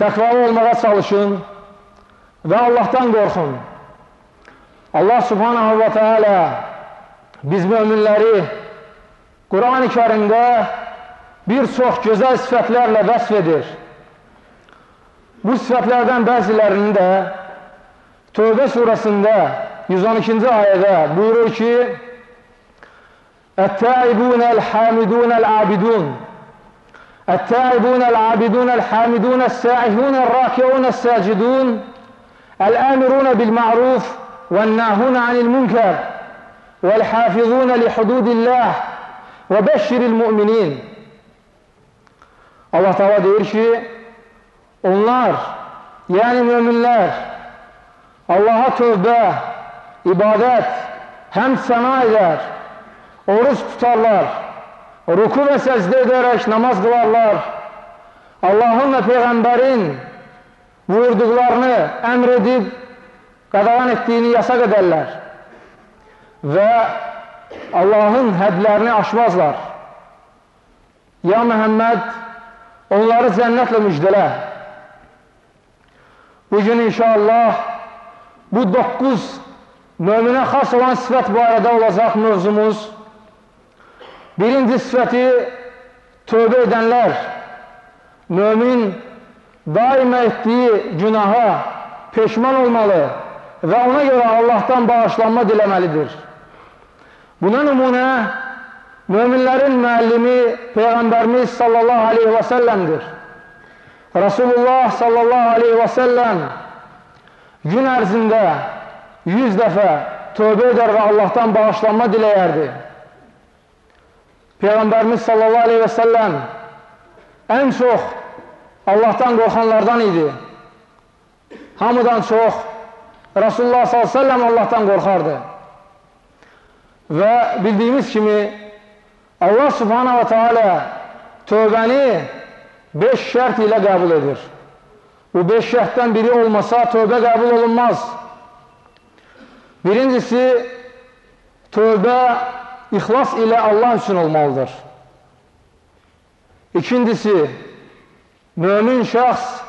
təqvalı olmağa çalışın və Allahdan qorxun. Allah subhanahu və teala biz möminləri Quran-ı kərimdə bir çox gözəl sifətlərlə vəsf edir. Bu sifətlərdən bəzilərini də Tövbə surəsində 112-ci ayədə buyurur ki, Ət-təibun əl-hamidun əl-abidun Ət-təibun əl-abidun əl-hamidun əs-səihun əl-rakiun əs-səcidun Əl-əmirun bil-ma'ruf və-nəhun anil-munkar və-l-hafizun li-hududillah və bəşşiril müminin Allah Teala deyir ki, onlar, yəni möminlər Allaha tövbə, ibadət, həm səna edər, oruç tutarlar, ruku və səcdə edərək namaz qılarlar, Allahın və Peyğəmbərin buyurduqlarını əmr edib, qadağan etdiyini yasaq edərlər və Allahın hədlərini aşmazlar. Ya Məhəmməd, onları cənnətlə müjdələ. Bugün inşallah bu 9 möminə xas olan sifət barədə olacaq mövzumuz. Birinci sifəti tövbə edənlər, mömin daima etdiyi günaha peşman olmalı və ona görə Allahdan bağışlanma diləməlidir. Buna nümunə möminlərin müəllimi Peyğəmbərimiz sallallahu aleyhi və səlləmdir. Rasulullah sallallahu aleyhi və səlləm gün ərzində 100 dəfə tövbə edər və Allahdan bağışlanma diləyərdi. Peyğəmbərimiz sallallahu aleyhi və səlləm ən çox Allahdan qorxanlardan idi. Hamıdan çox Rasulullah sallallahu aleyhi və səlləm Allahdan qorxardı. Və bildiyimiz kimi Allah subhanahu wa ta'ala tövbəni beş şərt ilə qəbul edir. Bu beş şərtdən biri olmasa tövbə qəbul olunmaz. Birincisi, tövbə ixlas ilə Allah üçün olmalıdır. İkincisi, mömin şəxs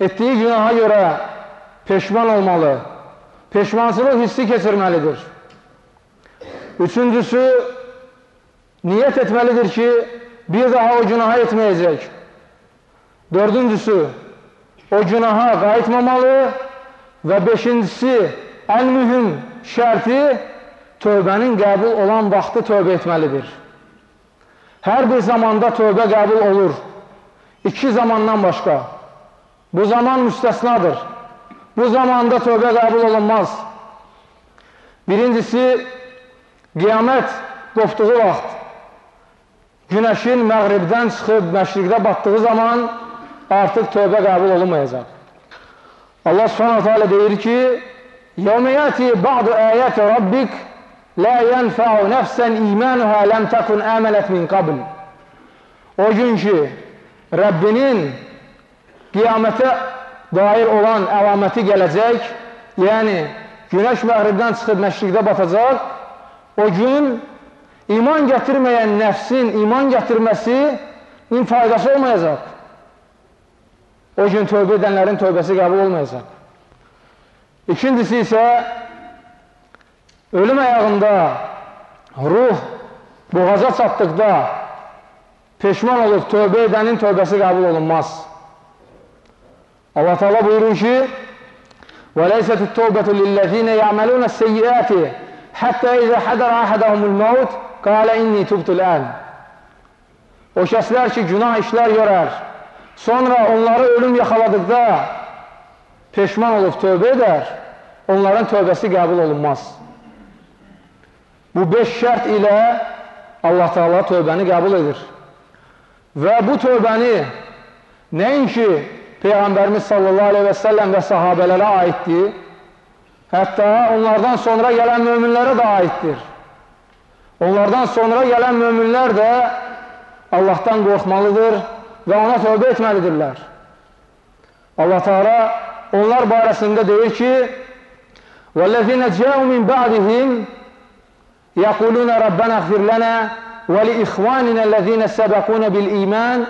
etdiyi günaha görə peşman olmalı, peşmansılıq hissi keçirməlidir. Üçüncüsü, niyət etməlidir ki, bir daha o günaha etməyəcək. Dördüncüsü, o günaha qayıtmamalı və beşincisi, ən mühüm şərti tövbənin qəbul olan vaxtı tövbə etməlidir. Hər bir zamanda tövbə qəbul olur. İki zamandan başqa. Bu zaman müstəsnadır. Bu zamanda tövbə qəbul olunmaz. Birincisi, Qiyamət qopduğu vaxt, günəşin məğribdən çıxıb məşriqdə batdığı zaman artıq tövbə qəbul olunmayacaq. Allah subhanahu teala deyir ki, يَوْمَ يَأْتِي بَعْضُ آيَاتِ رَبِّكَ La yənfəu nəfsən imanuha ləm təkun əmələt min qabl. O gün ki, Rəbbinin qiyamətə dair olan əlaməti gələcək, yəni günəş məğribdən çıxıb məşriqdə batacaq, o gün iman gətirməyən nəfsin iman gətirməsinin faydası olmayacaq. O gün tövbə edənlərin tövbəsi qəbul olmayacaq. İkincisi isə ölüm ayağında ruh boğaza çatdıqda peşman olub tövbə edənin tövbəsi qəbul olunmaz. Allah Teala buyurur ki: "Və leysət et-tövbətu lillezine ya'malun es-seyyiati Hətta izə hədər əhədəhumul məut qalə inni tubtul ən. O kəslər ki, günah işlər görər, sonra onları ölüm yaxaladıqda peşman olub tövbə edər, onların tövbəsi qəbul olunmaz. Bu beş şərt ilə Allah Teala tövbəni qəbul edir. Və bu tövbəni nəinki Peyğəmbərimiz sallallahu aleyhi və səlləm və sahabələrə aiddir, Hətta onlardan sonra gələn möminlərə də aiddir. Onlardan sonra gələn möminlər də Allahdan qorxmalıdır və ona tövbə etməlidirlər. Allah Teala onlar barəsində deyir ki: "Vəllezina ca'u min ba'dihim يقولون ربنا اغفر لنا ولإخواننا الذين سبقونا بالإيمان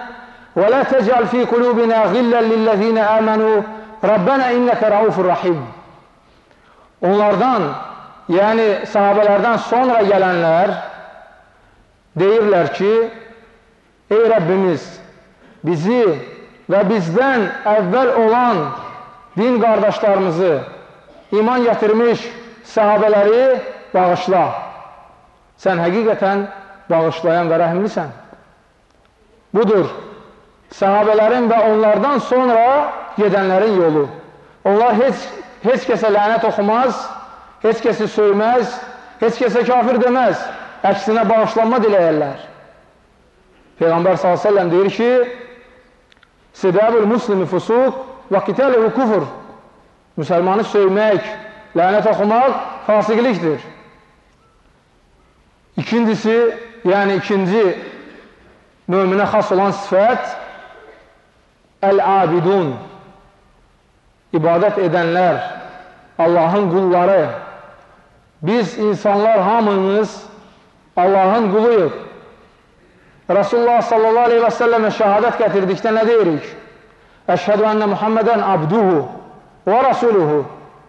ولا تجعل في قلوبنا غلا للذين آمنوا ربنا إنك رؤوف رحيم Onlardan, yani sahabelerden sonra gelenler deyirler ki, Ey Rabbimiz bizi ve bizden evvel olan din kardeşlerimizi iman getirmiş sahabeleri bağışla. Sən həqiqətən bağışlayan və rəhimlisən. Budur, sahabələrin və onlardan sonra gedənlərin yolu. Onlar heç, heç kəsə lənət oxumaz, heç kəsi söyməz, heç kəsə kafir deməz, əksinə bağışlanma diləyərlər. Peyğəmbər s.ə.v deyir ki, Sidəbül muslimi fusuq və qitəlihu kufur. Müsəlmanı söymək, lənət oxumaq fasiqlikdir. İkincisi, yəni ikinci möminə xas olan sifət Əl-abidun İbadət edənlər Allahın qulları Biz insanlar hamımız Allahın quluyuq Rasulullah sallallahu aleyhi və səlləmə şəhadət gətirdikdə nə deyirik? Əşhədu ənə Muhammədən abduhu və rasuluhu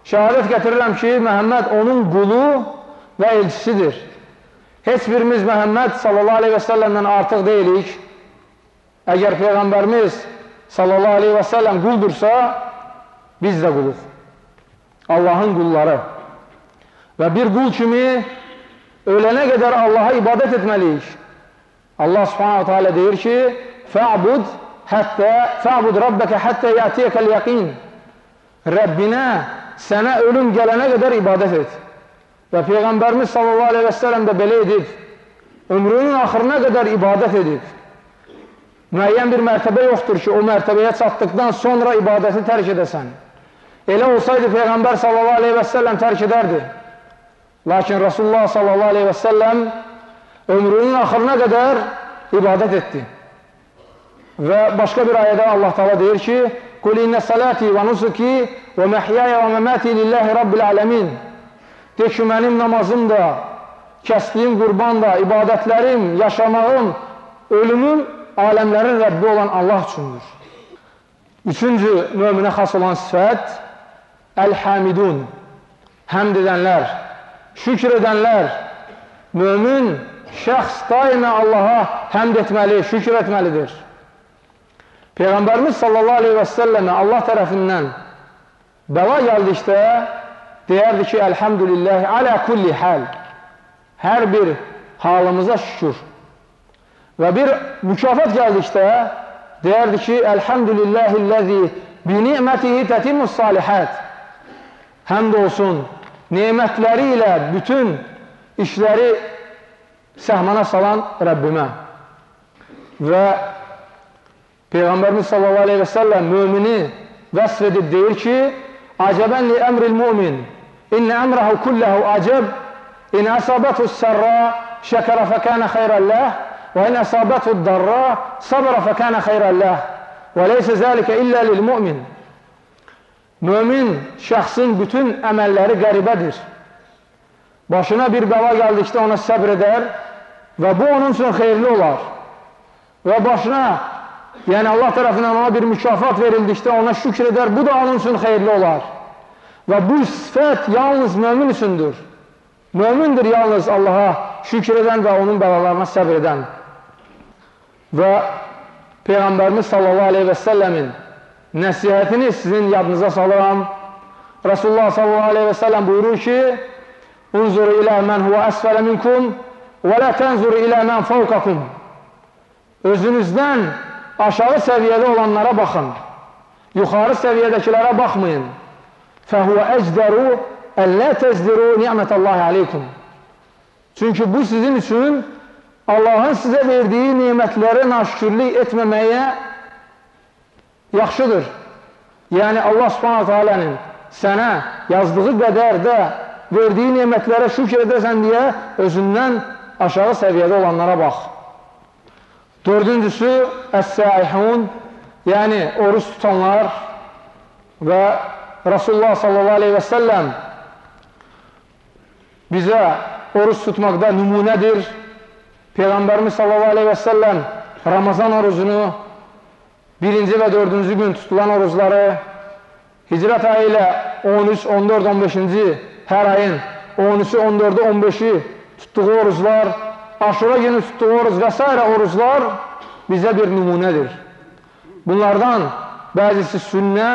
Şəhadət gətirirəm ki, Məhəmməd onun qulu və elçisidir. Heç birimiz Məhəmməd sallallahu aleyhi və səlləmdən artıq deyilik. Əgər Peyğəmbərimiz sallallahu aleyhi və səlləm quldursa, biz də quluq. Allahın qulları. Və bir qul kimi ölənə qədər Allaha ibadət etməliyik. Allah subhanahu teala deyir ki, Fə'bud həttə, fə'bud rabbəkə həttə yətiyəkəl yəqin. Rəbbinə sənə ölüm gələnə qədər ibadət et. Və Peyğəmbərimiz sallallahu aleyhi və səlləm də belə edib. Ömrünün axırına qədər ibadət edib. Müəyyən bir mərtəbə yoxdur ki, o mərtəbəyə çatdıqdan sonra ibadəti tərk edəsən. Elə olsaydı Peyğəmbər sallallahu aleyhi və səlləm tərk edərdi. Lakin Rasulullah sallallahu aleyhi və səlləm ömrünün axırına qədər ibadət etdi. Və başqa bir ayədə Allah Taala deyir ki: "Qul inna salati və nusuki və məhyaya və məmati lillahi rabbil alamin." De ki, mənim namazım da, kəsdiyim qurban da, ibadətlərim, yaşamağım, ölümüm aləmlərin Rəbbi olan Allah üçündür. Üçüncü möminə xas olan sifət Əl-Hamidun Həmd edənlər, şükr edənlər Mömin şəxs daimə Allaha həmd etməli, şükür etməlidir. Peyğəmbərimiz sallallahu aleyhi və səlləmə Allah tərəfindən bəla gəldikdə deyərdi ki, Əlhəmdülilləhi alə kulli həl hər bir halımıza şükür. Və bir mükafat gəldikdə deyərdi ki, Əlhəmdülilləhilləzi bi ni'mətihi tətimus salihət Həmd olsun, nemətləri ilə bütün işləri səhmana salan Rəbbimə. Və Peyğəmbərimiz sallallahu aleyhi və səlləm mümini edib deyir ki, Acəbən li əmril mümin, innə əmrəhu kulləhu acəb, in əsabəthu sərra, şəkərə fəkənə xeyrəlləh, və in əsabəthu darra, sabrə fəkənə xeyrəlləh, və leysə zəlikə illə lil mümin. Mömin şəxsin bütün əməlləri qəribədir. Başına bir bəla gəldikdə ona səbr edər və bu onun üçün xeyirli olar. Və başına, yəni Allah tərəfindən ona bir mükafat verildikdə ona şükr edər, bu da onun üçün xeyirli olar. Və bu sifət yalnız mömin üçündür. Mömindir yalnız Allaha şükr edən və onun bəlalarına səbr edən. Və Peyğəmbərimiz sallallahu aleyhi və səlləmin nəsihətini sizin yadınıza salıram. Resulullah sallallahu aleyhi və səlləm buyurur ki, Unzuru ilə mən huvə əsfələ minkum və lə tənzuru ilə mən fəvqakum. Özünüzdən aşağı səviyyədə olanlara baxın. Yuxarı səviyyədəkilərə baxmayın. Fəhuvə əcdəru əllə təzdiru ni'mətəllahi aleykum. Çünki bu sizin üçün Allahın sizə verdiyi nimətlərə naşükürlük etməməyə yaxşıdır. Yəni Allah subhanətə alənin sənə yazdığı qədər də verdiyi nemətlərə şükür edəsən deyə özündən aşağı səviyyədə olanlara bax. Dördüncüsü, əs-səihun, yəni oruç tutanlar və Rasulullah sallallahu aleyhi və səlləm bizə oruç tutmaqda nümunədir. Peyğəmbərimiz sallallahu aleyhi və səlləm Ramazan orucunu birinci və dördüncü gün tutulan orucları, hicrət ayı ilə 13, 14, 15-ci hər ayın 13-ü, 14-ü, 15-i tutduğu oruclar, aşura günü tutduğu oruc və s. oruclar bizə bir nümunədir. Bunlardan bəzisi sünnə,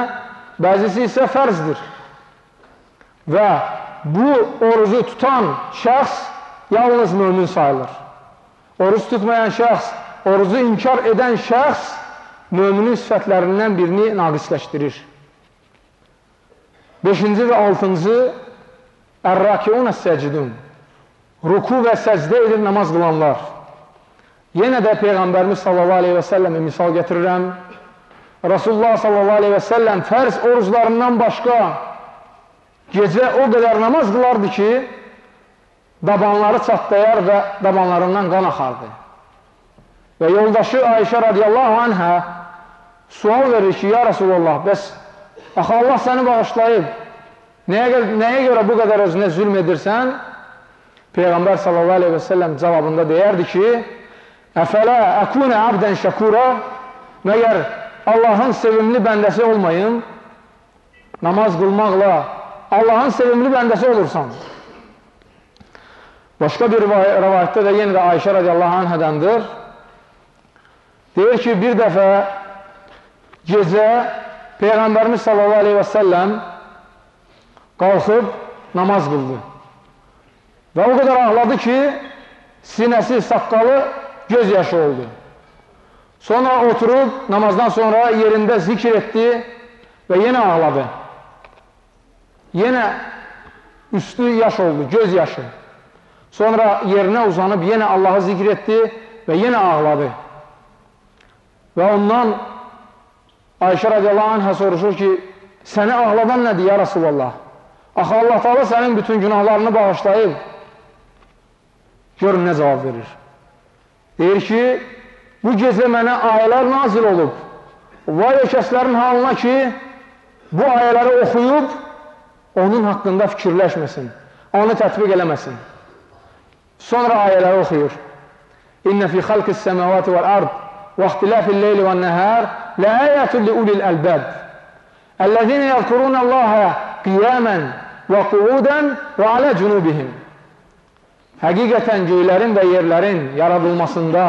bəzisi isə fərzdir. Və bu orucu tutan şəxs yalnız mümin sayılır. Oruc tutmayan şəxs, orucu inkar edən şəxs müminin sifətlərindən birini naqisləşdirir. Beşinci və altıncı Ər-Rakiun əs-Səcidun Ruku və səcdə edib namaz qılanlar. Yenə də Peyğəmbərimiz sallallahu aleyhi və səlləmə misal gətirirəm. Rasulullah sallallahu aleyhi və səlləm fərz oruclarından başqa gecə o qədər namaz qılardı ki, dabanları çatlayar və dabanlarından qan axardı. Və yoldaşı Ayşə radiyallahu anhə sual verir ki, ya Rasulullah, bəs axı Allah səni bağışlayıb, nəyə, nəyə görə bu qədər özünə zülm edirsən? Peyğəmbər sallallahu aleyhi və səlləm cavabında deyərdi ki, Əfələ əkunə abdən şəkura, məgər Allahın sevimli bəndəsi olmayın, namaz qılmaqla Allahın sevimli bəndəsi olursan. Başqa bir rəvayətdə də yenə də Ayşə radiyallahu anhədəndir. Deyir ki, bir dəfə gecə Peyğəmbərimiz sallallahu aleyhi və səlləm qalxıb namaz qıldı. Və o qədər ağladı ki, sinəsi, saqqalı göz yaşı oldu. Sonra oturub namazdan sonra yerində zikr etdi və yenə ağladı. Yenə üstü yaş oldu, göz yaşı. Sonra yerinə uzanıb yenə Allahı zikr etdi və yenə ağladı. Və ondan Ayşə radiyallahu anhə soruşur ki, səni ağladan nədir ya Rasulallah? Axı Allah taala sənin bütün günahlarını bağışlayıb. Görün nə cavab verir. Deyir ki, Bu gecə mənə ayələr nazil olub. Vay o kəslərin halına ki, bu ayələri oxuyub, onun haqqında fikirləşməsin, onu tətbiq eləməsin. Sonra ayələri oxuyur. İnnə fi xalqis səməvati vəl ard və ixtilafil leyli vən nəhər lə əyətun li ulil əlbəb əlləzinə yəzkuruna Allaha qiyamən və quudən və alə cunubihim Həqiqətən göylərin və yerlərin yaradılmasında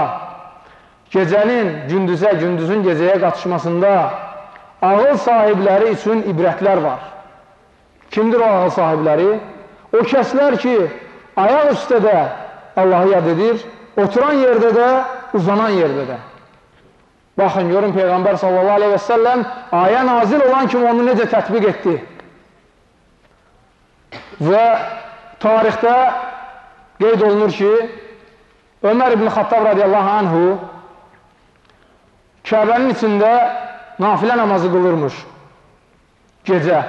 gecənin gündüzə, gündüzün gecəyə qatışmasında ağıl sahibləri üçün ibrətlər var. Kimdir o ağıl sahibləri? O kəslər ki, ayaq üstə də Allahı yad edir, oturan yerdə də, uzanan yerdə də. Baxın, görün Peyğəmbər sallallahu aleyhi və səlləm ayə nazil olan kimi onu necə tətbiq etdi. Və tarixdə qeyd olunur ki, Ömər ibn Xattab radiyallahu anhu Kəbənin içində nafilə namazı qılırmış gecə.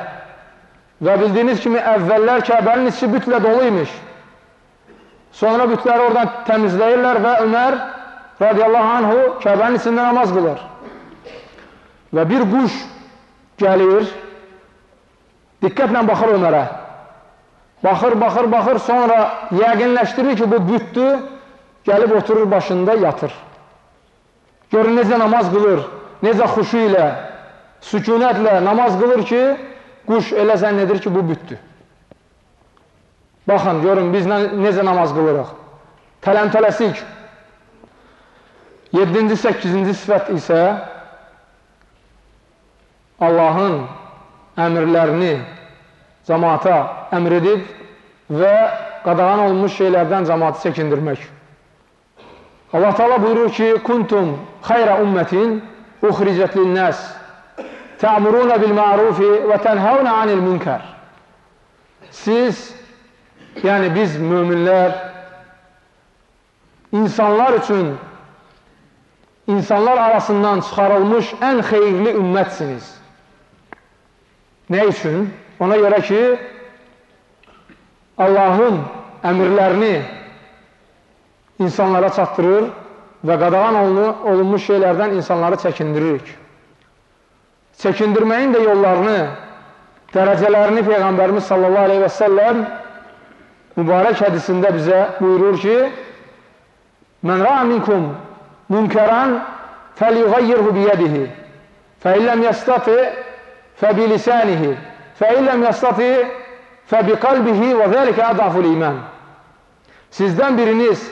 Və bildiyiniz kimi əvvəllər Kəbənin içi bütlə dolu imiş. Sonra bütləri oradan təmizləyirlər və Ömər radiyallahu anhu Kəbənin içində namaz qılır. Və bir quş gəlir, diqqətlə baxır Ömərə. Baxır, baxır, baxır, sonra yəqinləşdirir ki, bu bütdür, gəlib oturur başında, yatır. Görün, necə namaz qılır, necə xuşu ilə, sükunətlə namaz qılır ki, quş elə zənn edir ki, bu bütdür. Baxın, görün, biz necə namaz qılırıq. Tələm-tələsik, 7-ci, 8-ci sifət isə Allahın əmrlərini cəmaata əmr edib və qadağan olmuş şeylərdən cəmaatı çəkindirmək. Allah Teala buyurur ki, Kuntum xayra ümmətin uxricət linnəs tə'muruna bil ma'rufi və tənhəvnə anil münkər. Siz, yəni biz müminlər, insanlar üçün insanlar arasından çıxarılmış ən xeyirli ümmətsiniz. Nə üçün? Ona görə ki, Allahın əmirlərini insanlara çatdırır və qadağan olunmuş şeylərdən insanları çəkindiririk. Çəkindirməyin də yollarını, dərəcələrini Peyğəmbərimiz sallallahu aleyhi və səlləm mübarək hədisində bizə buyurur ki, Mən ra'a minkum münkərən fəlyuğayyirhu biyədihi Fəilləm yəstati fəbilisənihi Fəilləm yəstati fəbiqalbihi və zəlikə ədaful iman Sizdən biriniz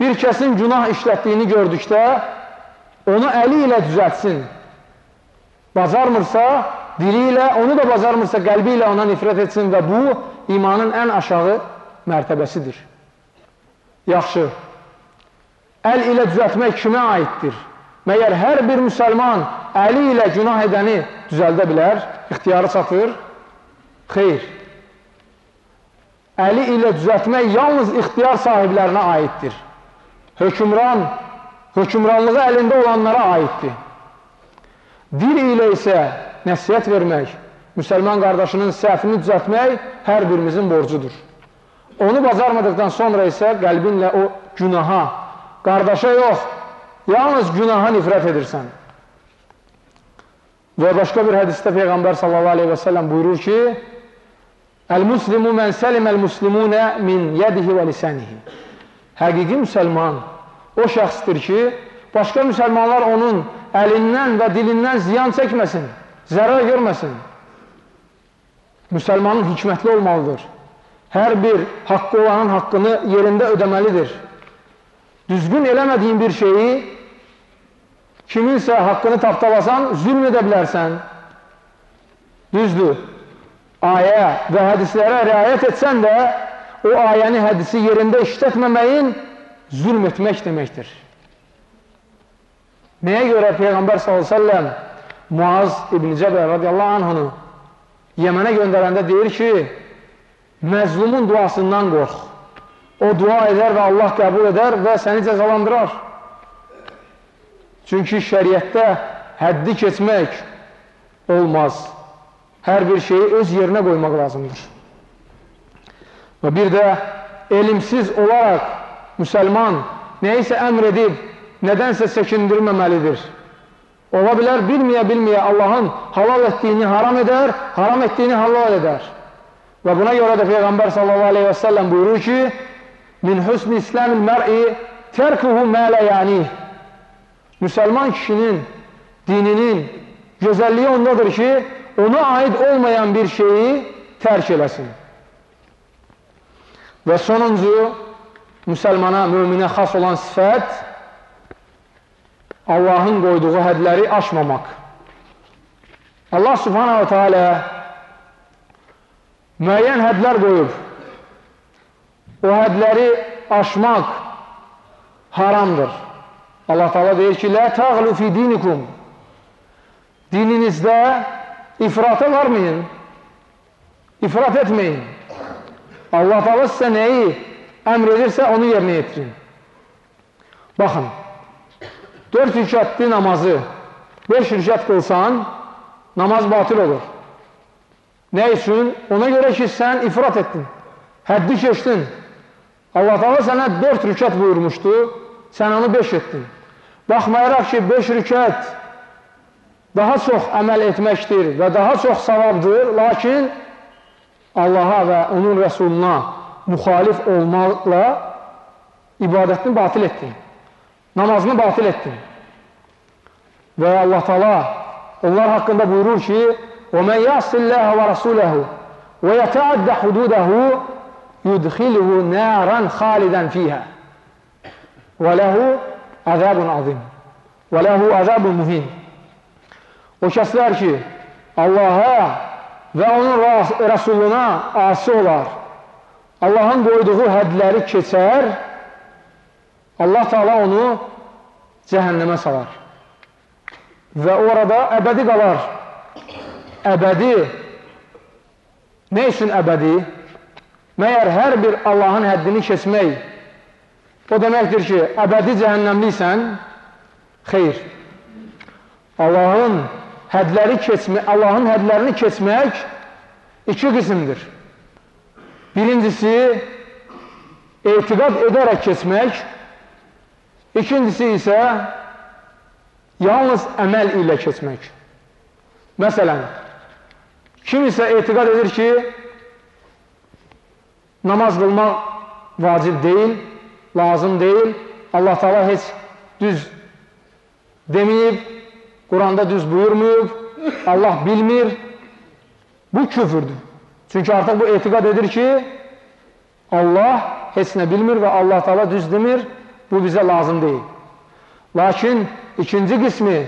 bir kəsin günah işlətdiyini gördükdə onu əli ilə düzətsin. Bacarmırsa, dili ilə, onu da bacarmırsa, qəlbi ilə ona nifrət etsin və bu, imanın ən aşağı mərtəbəsidir. Yaxşı, əl ilə düzəltmək kimə aiddir? Məyər hər bir müsəlman əli ilə günah edəni düzəldə bilər, ixtiyarı çatır? Xeyr. Əli ilə düzəltmək yalnız ixtiyar sahiblərinə aiddir. Hökumran, hökumranlığı əlində olanlara aiddir. Dil ilə isə nəsiyyət vermək, müsəlman qardaşının səhvini düzəltmək hər birimizin borcudur. Onu bacarmadıqdan sonra isə qəlbinlə o günaha, qardaşa yox, yalnız günaha nifrət edirsən. Və başqa bir hədisdə Peyğəmbər sallallahu aleyhi və səlləm buyurur ki, Əl-muslimu mən səliməl-muslimunə min yədihi və lisənihi. Həqiqi müsəlman o şəxsdir ki, başqa müsəlmanlar onun əlindən və dilindən ziyan çəkməsin, zərər görməsin. Müsəlmanın hikmətli olmalıdır. Hər bir haqqı olanın haqqını yerində ödəməlidir. Düzgün eləmədiyin bir şeyi kiminsə haqqını tapdalasan, zülm edə bilərsən. Düzdür. Ayə və hədislərə riayət etsən də, o ayəni, hədisi yerində işlətməməyin zülm etmək deməkdir. Nəyə görə Peyğəmbər s.ə.v Muaz İbn Cəbər radiyallahu anhını Yəmənə göndərəndə deyir ki, məzlumun duasından qorx. O dua edər və Allah qəbul edər və səni cəzalandırar. Çünki şəriətdə həddi keçmək olmaz. Hər bir şeyi öz yerinə qoymaq lazımdır. Və bir də elimsiz olaraq müsəlman nəyisə əmr edib, nədənsə çəkindirməməlidir. Ola bilər, bilməyə-bilməyə Allahın halal etdiyini haram edər, haram etdiyini halal edər. Və buna görə də Peyğəmbər sallallahu aleyhi və səlləm buyurur ki, Min hüsn İslamil mər'i tərkuhu mələ yəni. Müsəlman kişinin dininin gözəlliyi ondadır ki, ona aid olmayan bir şeyi tərk eləsin. Və sonuncu, müsəlmana, müminə xas olan sifət Allahın qoyduğu hədləri aşmamaq. Allah subhanahu teala müəyyən hədlər qoyub. O hədləri aşmaq haramdır. Allah Teala deyir ki, Lə təğlu fi dinikum Dininizdə ifrata varmayın. İfrat etməyin. Allah Teala sizə nəyi əmr edirsə, onu yerinə yetirin. Baxın, Dörd rükətli namazı beş rükət qılsan, namaz batil olur. Nə üçün? Ona görə ki, sən ifrat etdin, həddi keçdin. Allah Taala sənə dörd rükət buyurmuşdu, sən onu beş etdin. Baxmayaraq ki, beş rükət daha çox əməl etməkdir və daha çox savabdır, lakin Allaha və onun rəsuluna müxalif olmaqla ibadətini batil etdin namazını batil etdin. Və Allah Taala onlar haqqında buyurur ki: "Və men yasillaha və rasulahu və yeta'adda hududahu yudkhiluhu naran khalidan fiha və lehu azabun azim və lehu azabun muhin." O kəslər ki, Allaha və onun rəsuluna asi olar, Allahın qoyduğu hədləri keçər, Allah Teala onu cəhənnəmə salar. Və orada əbədi qalar. Əbədi nə üçün əbədi? Məyər hər bir Allahın həddini keçmək o deməkdir ki, əbədi cəhənnəmliysən? Xeyr. Allahın hədləri keçmək, Allahın hədlərini keçmək iki qismdir. Birincisi, etiqad edərək keçmək, İkincisi isə yalnız əməl ilə keçmək. Məsələn, kim isə etiqad edir ki, namaz qılmaq vacib deyil, lazım deyil, Allah Taala heç düz deməyib, Quranda düz buyurmuyub, Allah bilmir. Bu küfürdür. Çünki artıq bu etiqad edir ki, Allah heç nə bilmir və Allah Taala düz demir. Bu bizə lazım deyil. Lakin ikinci qismi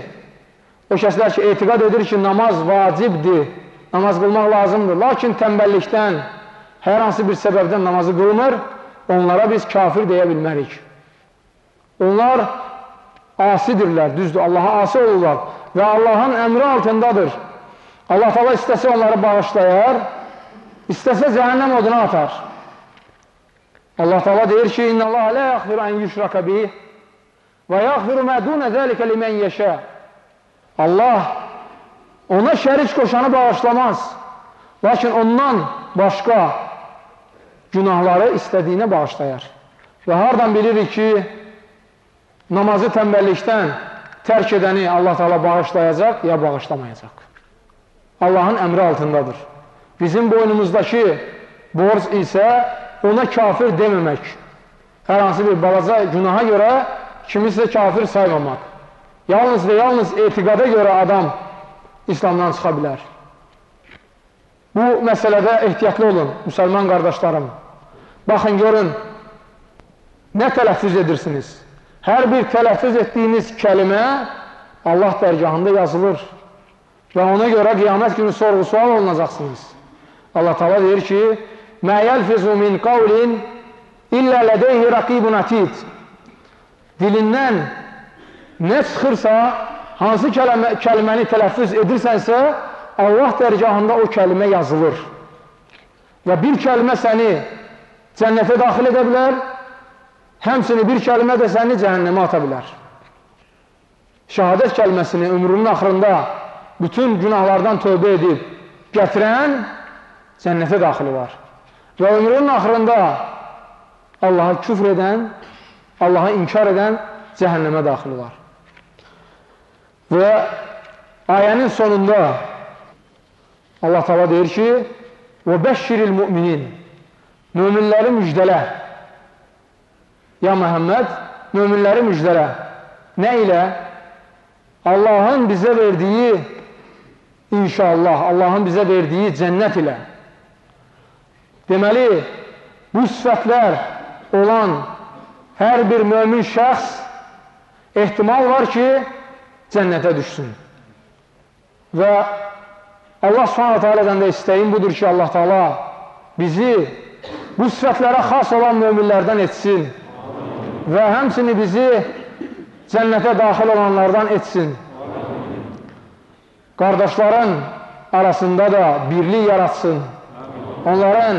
o kəslər ki, etiqad edir ki, namaz vacibdir, namaz qılmaq lazımdır. Lakin tənbəllikdən, hər hansı bir səbəbdən namazı qılmır, onlara biz kafir deyə bilmərik. Onlar asidirlər, düzdür, Allaha asi olurlar və Allahın əmri altındadır. Allah tala istəsə onları bağışlayar, istəsə cəhənnəm oduna atar. Allah tala deyir ki, İnna Allah lə yaxfiru ən yüşraka bih və yaxfiru mədunə zəlikə limən yeşə. Allah ona şərik qoşanı bağışlamaz. Lakin ondan başqa günahları istədiyinə bağışlayar. Və hardan bilirik ki, namazı tənbəllikdən tərk edəni Allah Taala bağışlayacaq ya bağışlamayacaq. Allahın əmri altındadır. Bizim boynumuzdakı borc isə ona kafir deməmək. Hər hansı bir balaca günaha görə kimisə kafir saymamaq. Yalnız və yalnız etiqada görə adam İslamdan çıxa bilər. Bu məsələdə ehtiyatlı olun, müsəlman qardaşlarım. Baxın, görün, nə tələffüz edirsiniz? Hər bir tələffüz etdiyiniz kəlimə Allah dərgahında yazılır və ona görə qiyamət günü sorğu-sual olunacaqsınız. Allah tala deyir ki, Mə yəlfizu min qavlin illə lədeyhi raqibun atid Dilindən nə çıxırsa, hansı kəlmə, kəlməni tələffüz edirsənsə, Allah dərgahında o kəlmə yazılır. Və bir kəlmə səni cənnətə daxil edə bilər, həmsini bir kəlmə də səni cəhənnəmə ata bilər. Şəhadət kəlməsini ömrünün axırında bütün günahlardan tövbə edib gətirən cənnətə daxil olar. Və ömrünün axırında Allaha küfr edən, Allaha inkar edən cəhənnəmə daxil olar. Və ayənin sonunda Allah Taala deyir ki: "Və bəşşiril müminin" Möminləri müjdələ. Ya Məhəmməd, möminləri müjdələ. Nə ilə? Allahın bizə verdiyi inşallah, Allahın bizə verdiyi cənnət ilə. Deməli, bu sifətlər olan hər bir mömin şəxs ehtimal var ki, cənnətə düşsün. Və Allah subhanətə alədən də istəyim budur ki, Allah taala bizi bu sifətlərə xas olan möminlərdən etsin və həmsini bizi cənnətə daxil olanlardan etsin. Qardaşların arasında da birlik yaratsın. Onların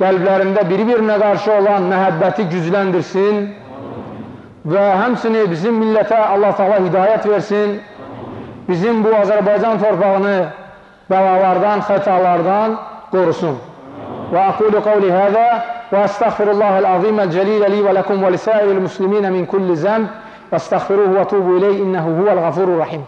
qəlblərində biri-birinə qarşı olan məhəbbəti gücləndirsin və həmsini bizim millətə Allah Taala hidayət versin. Bizim bu Azərbaycan torpağını bəlalardan, xətalardan qorusun. Və aqulu qawli hada وأستغفر الله العظيم الجليل لي ولكم ولسائر المسلمين من كل ذنب فاستغفروه وتوبوا إليه إنه هو الغفور الرحيم.